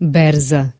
Berza.